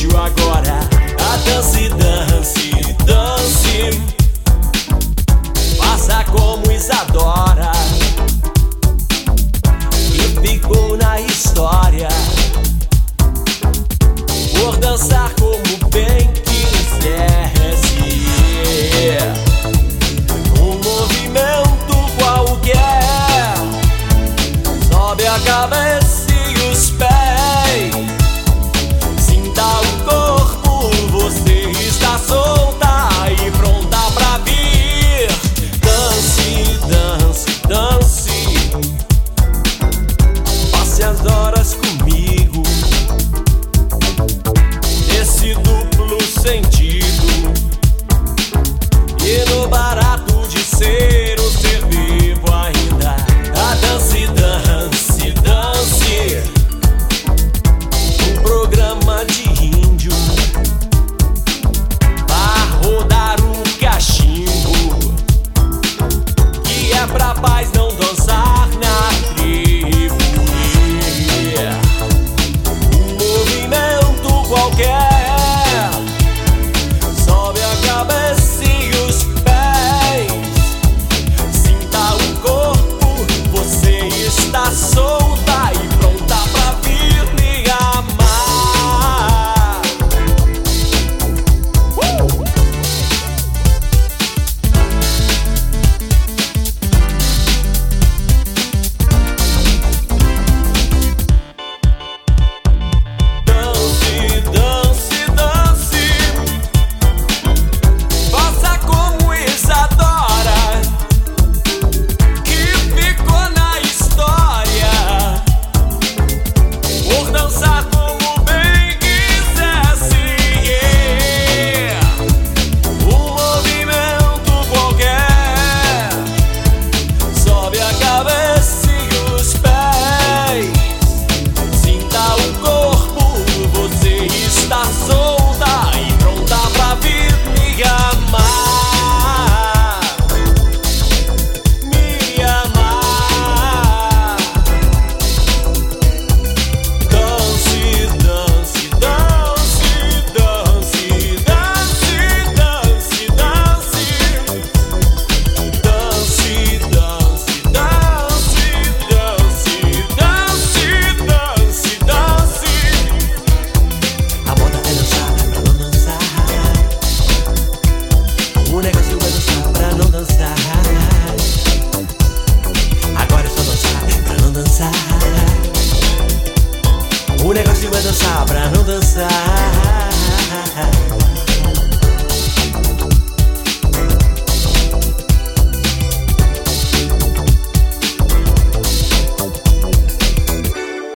vídeo agora. A dance, dance, dance. Faça como Isadora. Pelo barato de ser. dançar pra não dançar.